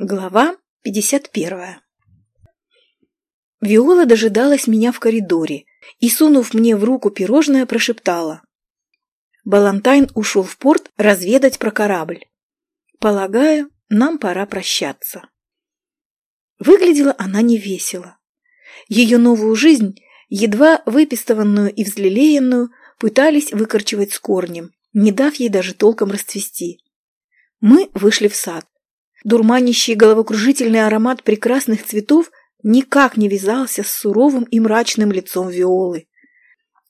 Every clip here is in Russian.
Глава 51 Виола дожидалась меня в коридоре и, сунув мне в руку пирожное, прошептала. Балантайн ушел в порт разведать про корабль. Полагаю, нам пора прощаться. Выглядела она невесело. Ее новую жизнь, едва выпистованную и взлелеянную, пытались выкорчевать с корнем, не дав ей даже толком расцвести. Мы вышли в сад. Дурманящий головокружительный аромат прекрасных цветов никак не вязался с суровым и мрачным лицом Виолы.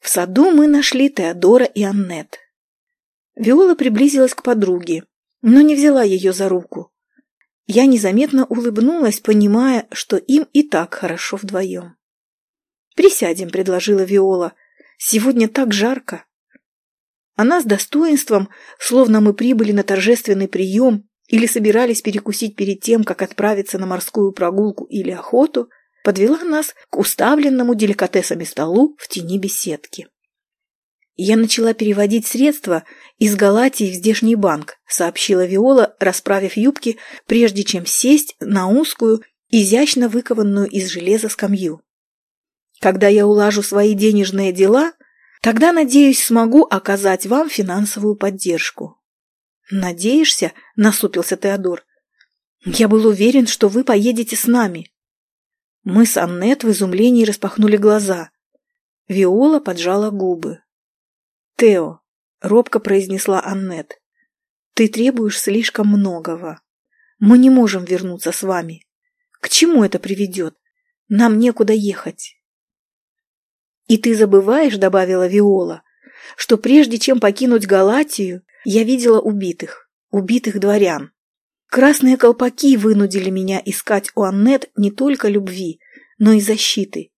В саду мы нашли Теодора и Аннет. Виола приблизилась к подруге, но не взяла ее за руку. Я незаметно улыбнулась, понимая, что им и так хорошо вдвоем. «Присядем», — предложила Виола. «Сегодня так жарко». Она с достоинством, словно мы прибыли на торжественный прием, или собирались перекусить перед тем, как отправиться на морскую прогулку или охоту, подвела нас к уставленному деликатесами столу в тени беседки. «Я начала переводить средства из Галатии в здешний банк», сообщила Виола, расправив юбки, прежде чем сесть на узкую, изящно выкованную из железа скамью. «Когда я улажу свои денежные дела, тогда, надеюсь, смогу оказать вам финансовую поддержку». «Надеешься?» – насупился Теодор. «Я был уверен, что вы поедете с нами». Мы с Аннет в изумлении распахнули глаза. Виола поджала губы. «Тео», — робко произнесла Аннет, — «ты требуешь слишком многого. Мы не можем вернуться с вами. К чему это приведет? Нам некуда ехать». «И ты забываешь», — добавила Виола, — «что прежде чем покинуть Галатию, я видела убитых, убитых дворян. Красные колпаки вынудили меня искать у Аннет не только любви, но и защиты.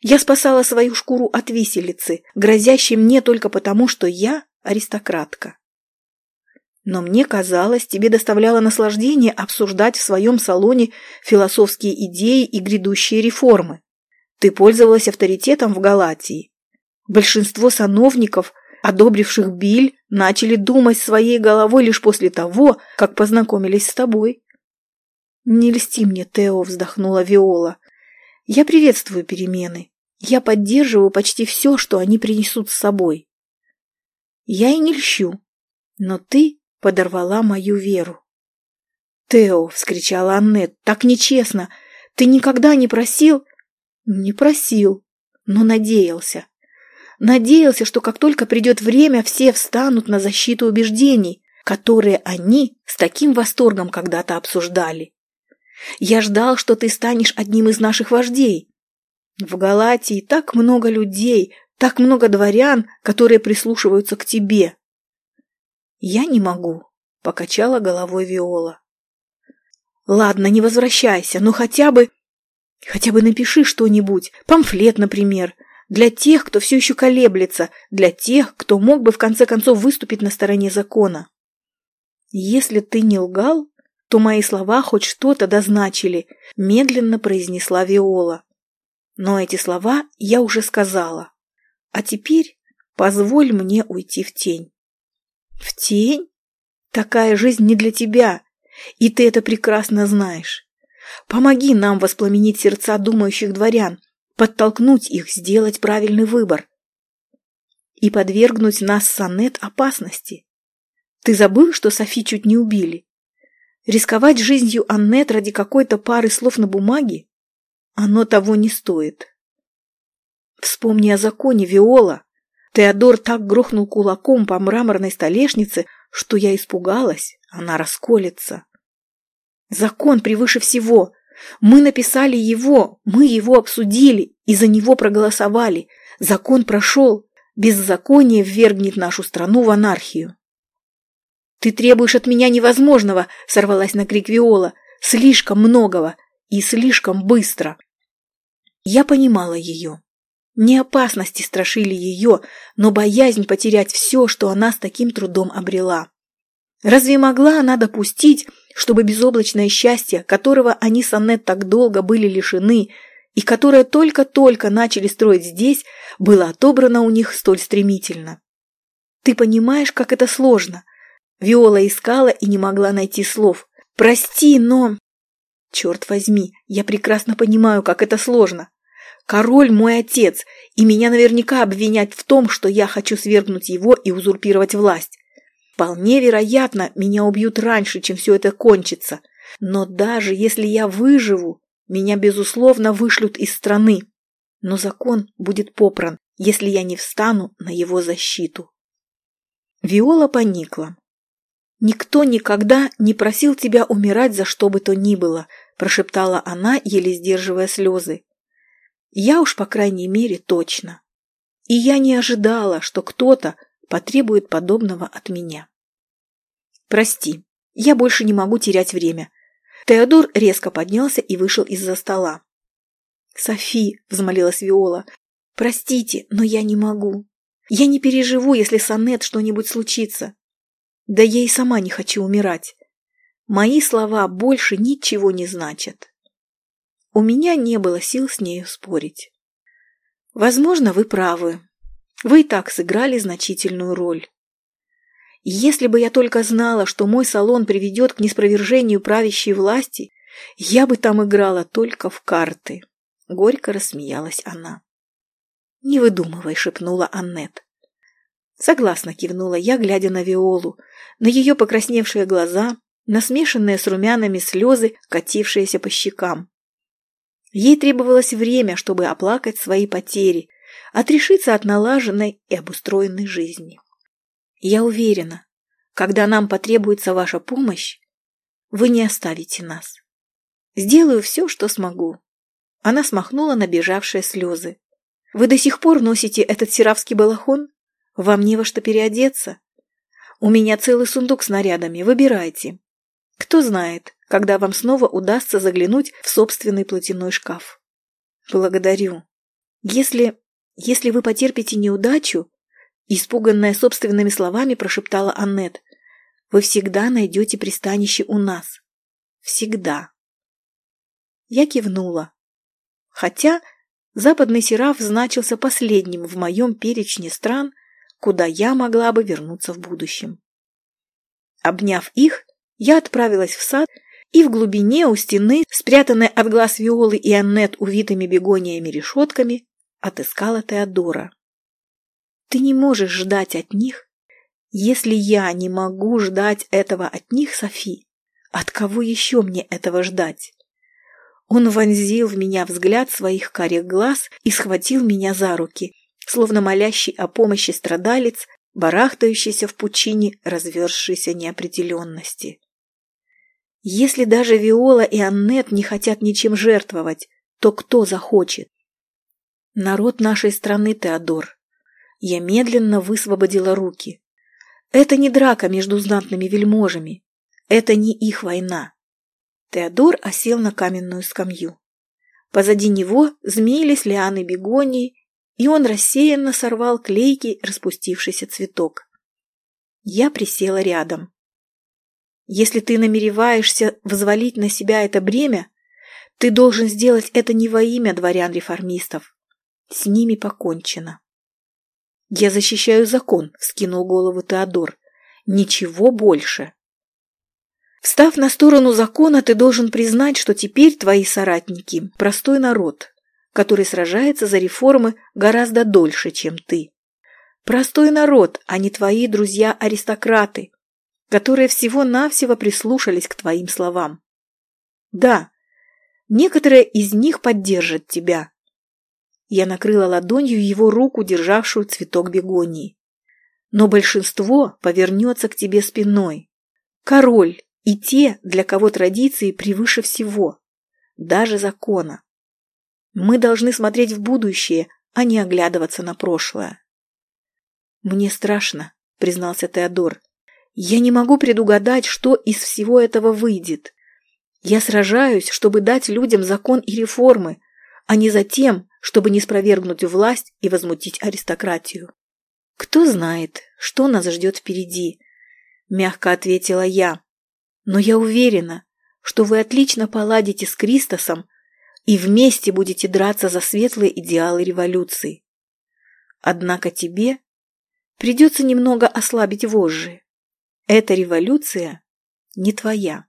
Я спасала свою шкуру от виселицы, грозящей мне только потому, что я аристократка. Но мне казалось, тебе доставляло наслаждение обсуждать в своем салоне философские идеи и грядущие реформы. Ты пользовалась авторитетом в Галатии. Большинство сановников одобривших Биль, начали думать своей головой лишь после того, как познакомились с тобой. «Не льсти мне, Тео», — вздохнула Виола. «Я приветствую перемены. Я поддерживаю почти все, что они принесут с собой. Я и не льщу, но ты подорвала мою веру». «Тео», — вскричала Аннет, — «так нечестно. Ты никогда не просил...» «Не просил, но надеялся. Надеялся, что как только придет время, все встанут на защиту убеждений, которые они с таким восторгом когда-то обсуждали. Я ждал, что ты станешь одним из наших вождей. В Галатии так много людей, так много дворян, которые прислушиваются к тебе. Я не могу, покачала головой Виола. Ладно, не возвращайся, но хотя бы... Хотя бы напиши что-нибудь, памфлет, например, для тех, кто все еще колеблется, для тех, кто мог бы в конце концов выступить на стороне закона. Если ты не лгал, то мои слова хоть что-то дозначили, медленно произнесла Виола. Но эти слова я уже сказала. А теперь позволь мне уйти в тень. В тень? Такая жизнь не для тебя, и ты это прекрасно знаешь. Помоги нам воспламенить сердца думающих дворян, подтолкнуть их сделать правильный выбор и подвергнуть нас с Аннет опасности. Ты забыл, что Софи чуть не убили? Рисковать жизнью Аннет ради какой-то пары слов на бумаге? Оно того не стоит. Вспомни о законе, Виола. Теодор так грохнул кулаком по мраморной столешнице, что я испугалась, она расколется. Закон превыше всего. Мы написали его, мы его обсудили и за него проголосовали. Закон прошел. Беззаконие ввергнет нашу страну в анархию. «Ты требуешь от меня невозможного!» — сорвалась на крик Виола. «Слишком многого и слишком быстро!» Я понимала ее. Не опасности страшили ее, но боязнь потерять все, что она с таким трудом обрела. Разве могла она допустить, чтобы безоблачное счастье, которого они с Аннет так долго были лишены, и которое только-только начали строить здесь, было отобрано у них столь стремительно? Ты понимаешь, как это сложно? Виола искала и не могла найти слов. «Прости, но...» Черт возьми, я прекрасно понимаю, как это сложно. Король мой отец, и меня наверняка обвинять в том, что я хочу свергнуть его и узурпировать власть. Вполне вероятно, меня убьют раньше, чем все это кончится. Но даже если я выживу, меня, безусловно, вышлют из страны. Но закон будет попран, если я не встану на его защиту. Виола поникла. «Никто никогда не просил тебя умирать за что бы то ни было», прошептала она, еле сдерживая слезы. «Я уж, по крайней мере, точно. И я не ожидала, что кто-то потребует подобного от меня. Прости, я больше не могу терять время. Теодор резко поднялся и вышел из-за стола. «Софи», — взмолилась Виола, — «простите, но я не могу. Я не переживу, если с Аннет что-нибудь случится. Да я и сама не хочу умирать. Мои слова больше ничего не значат». У меня не было сил с нею спорить. «Возможно, вы правы. Вы и так сыграли значительную роль. Если бы я только знала, что мой салон приведет к неспровержению правящей власти, я бы там играла только в карты. Горько рассмеялась она. «Не выдумывай», — шепнула Аннет. Согласно кивнула я, глядя на Виолу, на ее покрасневшие глаза, на смешанные с румянами слезы, катившиеся по щекам. Ей требовалось время, чтобы оплакать свои потери, отрешиться от налаженной и обустроенной жизни. Я уверена, когда нам потребуется ваша помощь, вы не оставите нас. Сделаю все, что смогу. Она смахнула набежавшие слезы. Вы до сих пор носите этот сиравский балахон? Вам не во что переодеться? У меня целый сундук с нарядами, выбирайте. Кто знает, когда вам снова удастся заглянуть в собственный платяной шкаф. Благодарю. Если... если вы потерпите неудачу, Испуганная собственными словами прошептала Аннет. «Вы всегда найдете пристанище у нас. Всегда». Я кивнула. Хотя западный Сераф значился последним в моем перечне стран, куда я могла бы вернуться в будущем. Обняв их, я отправилась в сад и в глубине у стены, спрятанной от глаз Виолы и Аннет увитыми бегониями решетками, отыскала Теодора. Ты не можешь ждать от них. Если я не могу ждать этого от них, Софи, от кого еще мне этого ждать? Он вонзил в меня взгляд своих карих глаз и схватил меня за руки, словно молящий о помощи страдалец, барахтающийся в пучине разверзшейся неопределенности. Если даже Виола и Аннет не хотят ничем жертвовать, то кто захочет? Народ нашей страны, Теодор, я медленно высвободила руки. Это не драка между знатными вельможами. Это не их война. Теодор осел на каменную скамью. Позади него змеились лианы бегонии, и он рассеянно сорвал клейкий распустившийся цветок. Я присела рядом. Если ты намереваешься взвалить на себя это бремя, ты должен сделать это не во имя дворян-реформистов. С ними покончено. «Я защищаю закон», — вскинул голову Теодор. «Ничего больше». Встав на сторону закона, ты должен признать, что теперь твои соратники – простой народ, который сражается за реформы гораздо дольше, чем ты. Простой народ, а не твои друзья-аристократы, которые всего-навсего прислушались к твоим словам. Да, некоторые из них поддержат тебя, я накрыла ладонью его руку, державшую цветок бегонии. Но большинство повернется к тебе спиной. Король и те, для кого традиции превыше всего, даже закона. Мы должны смотреть в будущее, а не оглядываться на прошлое. «Мне страшно», — признался Теодор. «Я не могу предугадать, что из всего этого выйдет. Я сражаюсь, чтобы дать людям закон и реформы, а не за тем, чтобы не спровергнуть власть и возмутить аристократию. «Кто знает, что нас ждет впереди?» – мягко ответила я. «Но я уверена, что вы отлично поладите с Кристосом и вместе будете драться за светлые идеалы революции. Однако тебе придется немного ослабить вожжи. Эта революция не твоя».